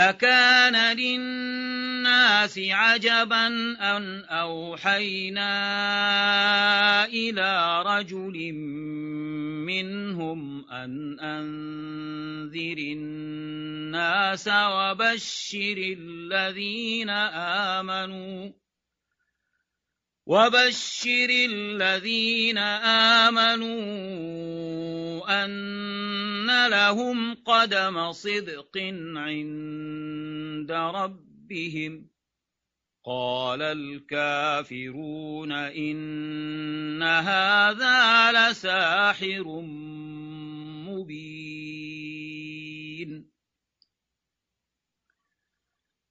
أكان للناس عجبا أن أوحينا إلى رجل منهم أن أنذر الناس وبشر الذين آمنوا وبشر الذين آمنوا أن لهم قدم صدق عند ربهم قال الكافرون إن هذا لساحر مبين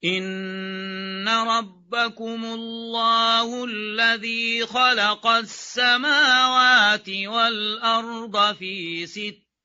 إن ربكم الله الذي خلق السماوات والأرض في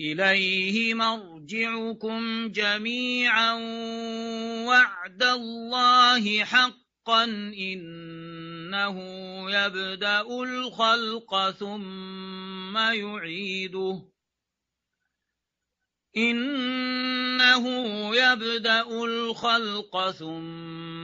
إليه مرجعكم جميعا وعد الله حقا إنه يبدأ الخلق ثم يعيده. إنه يبدأ الخلق ثم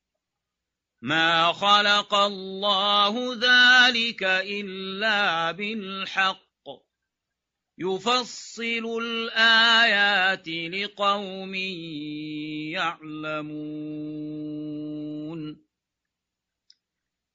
ما خلق الله ذلك إلا بالحق. يفصل الآيات لقوم يعلمون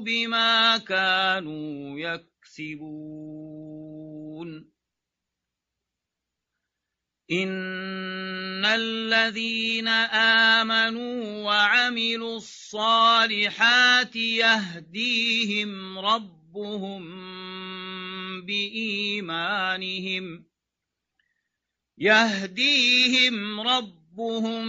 بما كانوا يكسبون. إن الذين آمنوا وعملوا الصالحات يهديهم ربهم بإيمانهم يهديهم ربهم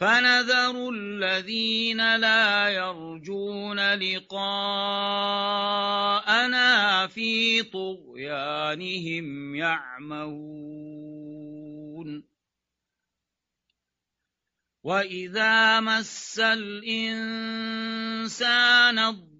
فنذر الذين لا يرجون لقاءنا في طغيانهم يعمهون واذا مس الانسان الضر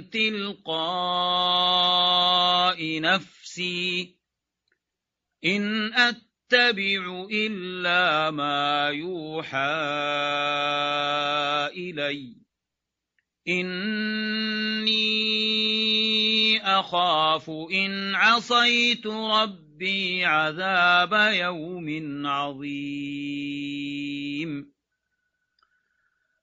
تلقاء نفسي إن أتبع إلا ما يوحى إلي. إني أخاف إن عصيت ربي عذاب يوم عظيم.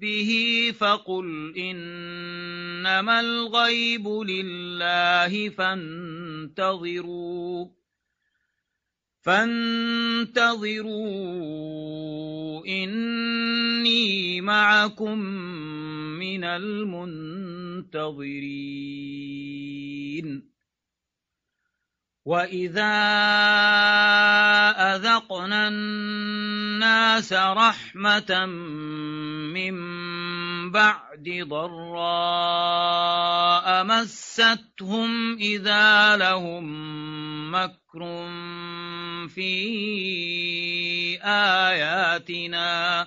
ربه فقل إنما الغيب لله فانتظروا فانتظروا إني معكم من المنتظرين. وإذا أذقنا الناس رحمة من بعد ضراء مستهم إذا لهم مكر في آياتنا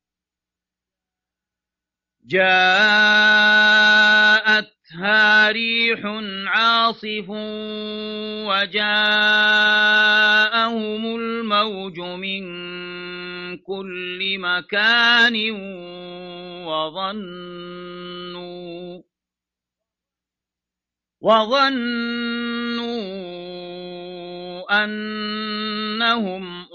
جاءتها ريح عاصف وجاءهم الموج من كل مكان وظنوا وظنوا أنهم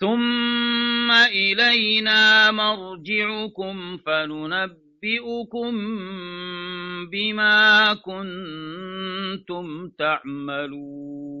ثم إلينا مرجعكم فننبئكم بما كنتم تعملون.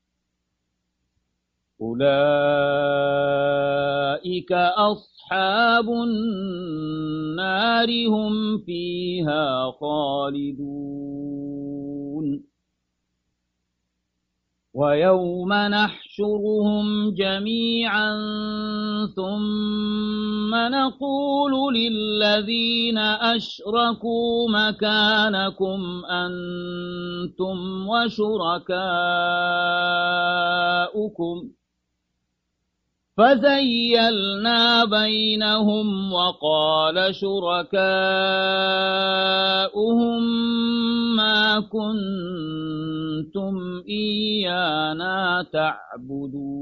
أولئك أصحاب النار هم فيها خالدون. ويوم نحشرهم جميعا ثم نقول للذين أشركوا مكانكم أنتم وشركاؤكم. فزيلنا بينهم وقال شركاؤهم ما كنتم إيانا تعبدون.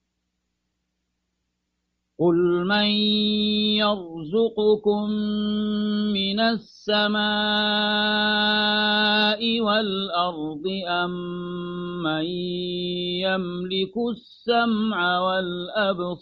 قل من يرزقكم من السماء والأرض أم من يملك السمع والأبصار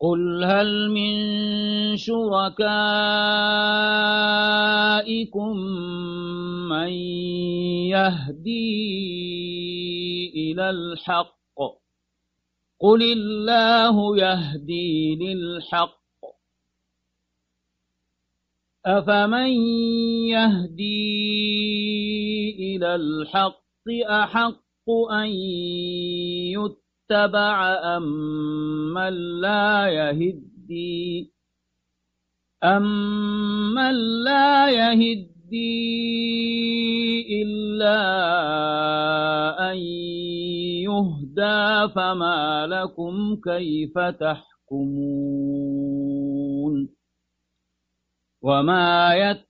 قل هل من شركائكم من يهدي إلى الحق قل الله يهدي للحق أفمن يهدي إلى الحق أحق أن يتبع أم من لا يهدي؟ أمن لا يهدي إلا أن يهدى فما لكم كيف تحكمون؟ وما يتبع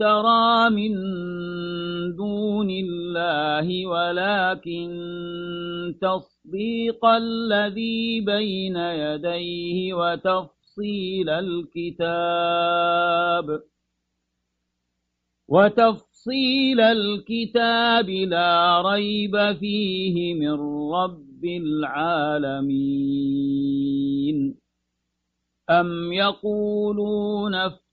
افترى من دون الله ولكن تصديق الذي بين يديه وتفصيل الكتاب. وتفصيل الكتاب لا ريب فيه من رب العالمين. أم يقولون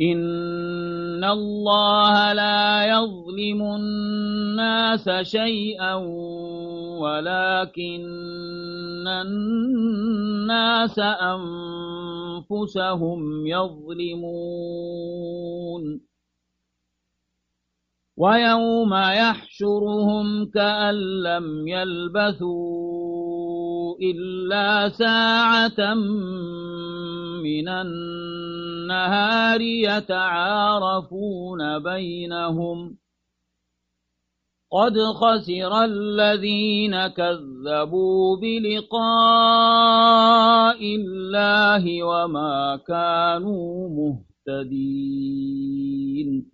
إن الله لا يظلم الناس شيئا ولكن الناس أنفسهم يظلمون ويوم يحشرهم كأن لم يلبثوا إلا ساعة من النهار يتعارفون بينهم. قد خسر الذين كذبوا بلقاء الله وما كانوا مهتدين.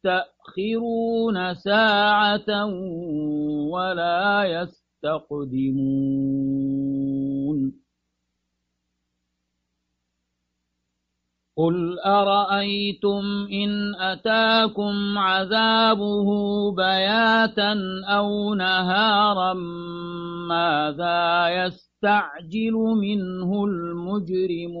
يستأخرون ساعة ولا يستقدمون. قل أرأيتم إن أتاكم عذابه بياتا أو نهارا ماذا يستعجل منه المجرمون؟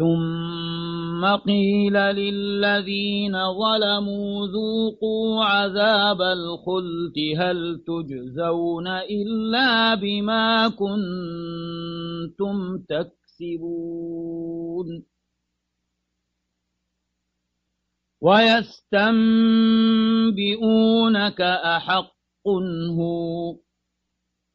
ثم قيل للذين ظلموا ذوقوا عذاب الخلد هل تجزون إلا بما كنتم تكسبون ويستنبئونك أحق هو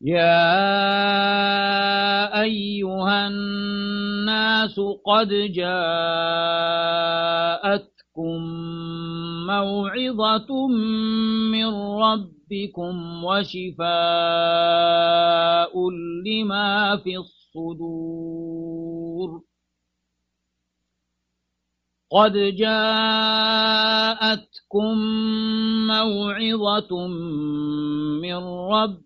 يا أيها الناس قد جاءتكم موعظة من ربكم وشفاء لما في الصدور قد جاءتكم موعظة من ربكم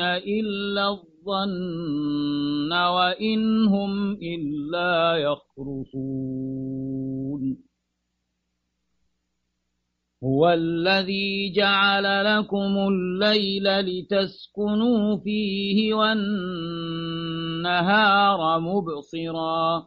إلا الظلم الظن وإن هم إلا يخرصون. هو الذي جعل لكم الليل لتسكنوا فيه والنهار مبصرا.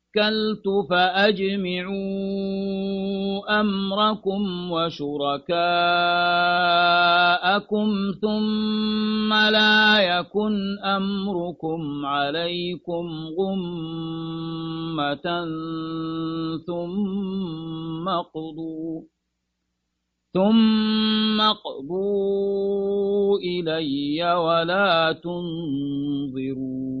توكلت فأجمعوا أمركم وشركاءكم ثم لا يكن أمركم عليكم غمة ثم قضوا ثم اقضوا إلي ولا تنظرون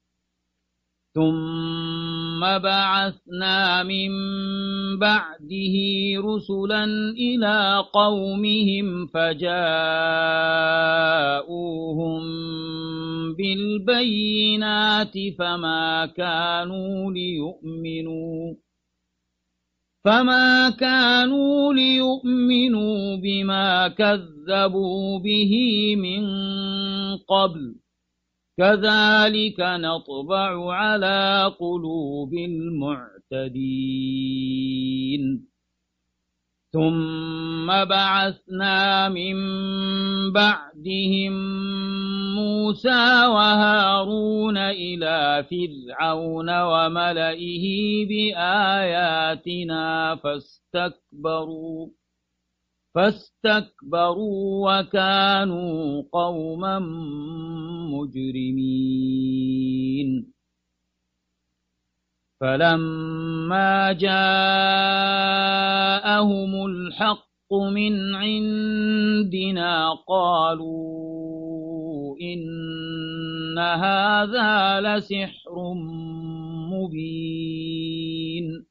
ثم بعثنا من بعده رسلا إلى قومهم فجاءوهم بالبينات فما كانوا ليؤمنوا فما كانوا ليؤمنوا بما كذبوا به من قبل كذلك نطبع على قلوب المعتدين. ثم بعثنا من بعدهم موسى وهارون إلى فرعون وملئه بآياتنا فاستكبروا. فاستكبروا وكانوا قوما مجرمين. فلما جاءهم الحق من عندنا قالوا إن هذا لسحر مبين.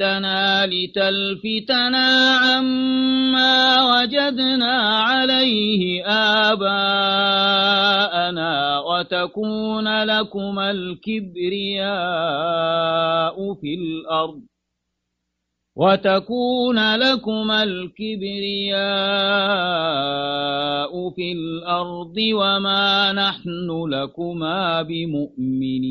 جئتنا لتلفتنا عما وجدنا عليه آباءنا وتكون لكما الكبرياء في الأرض. وتكون لكما الكبرياء في الأرض وما نحن لكما بمؤمنين.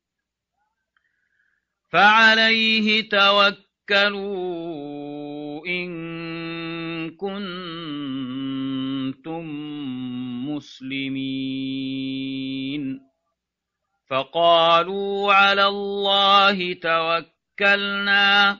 فعليه توكلوا إن كنتم مسلمين. فقالوا على الله توكلنا.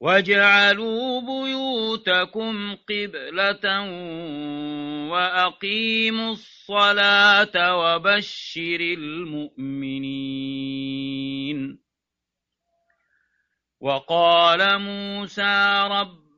واجعلوا بيوتكم قبلة وأقيموا الصلاة وبشر المؤمنين وقال موسى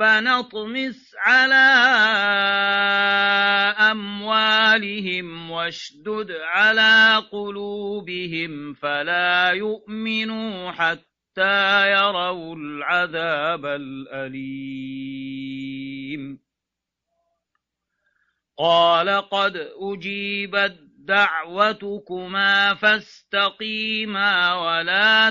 ربنا اطمس على أموالهم واشدد على قلوبهم فلا يؤمنوا حتى يروا العذاب الأليم. قال قد أجيبت دعوتكما فاستقيما ولا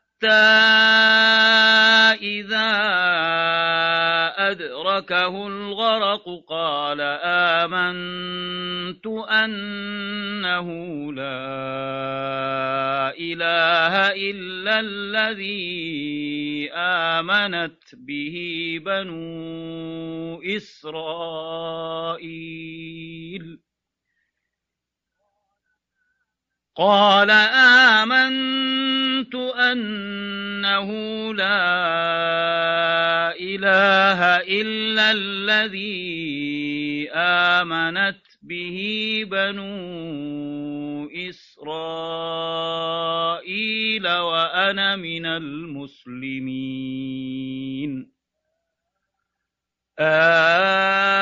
إذا أدركه الغرق قال آمنت أنه لا إله إلا الذي آمنت به بنو إسرائيل. قال آمنت أنه لا إله إلا الذي آمنت به بنو إسرائيل وأنا من المسلمين. الآن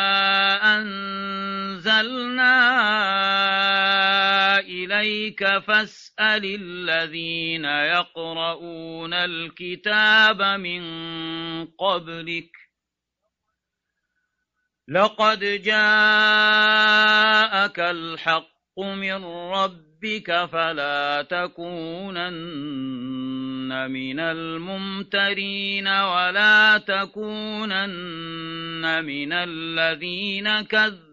إليك فاسأل الذين يقرؤون الكتاب من قبلك. لقد جاءك الحق من ربك فلا تكونن من الممترين ولا تكونن من الذين كذبوا.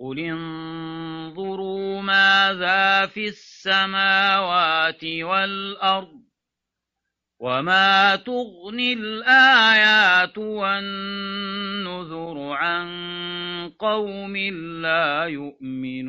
قل انظروا ماذا في السماوات والأرض وما تغني الآيات والنذر عن قوم لا يؤمنون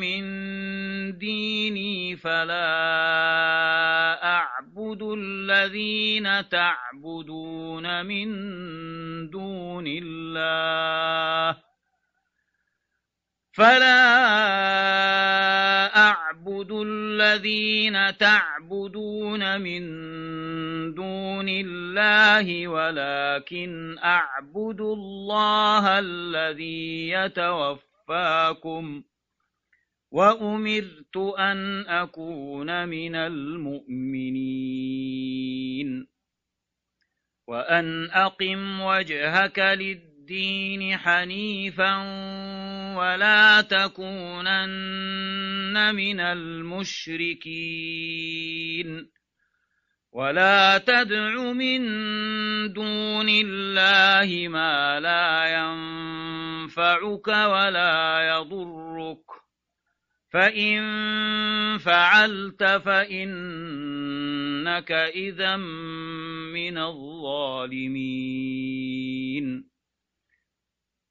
من ديني فلا أعبد الذين تعبدون من دون الله فلا أعبد الذين تعبدون من دون الله ولكن أعبد الله الذي يتوفى يتوفاكم وأمرت أن أكون من المؤمنين وأن أقم وجهك للدين حنيفا ولا تكونن من المشركين ولا تدع من دون الله ما لا ينفعك ولا يضرك فإن فعلت فإنك إذا من الظالمين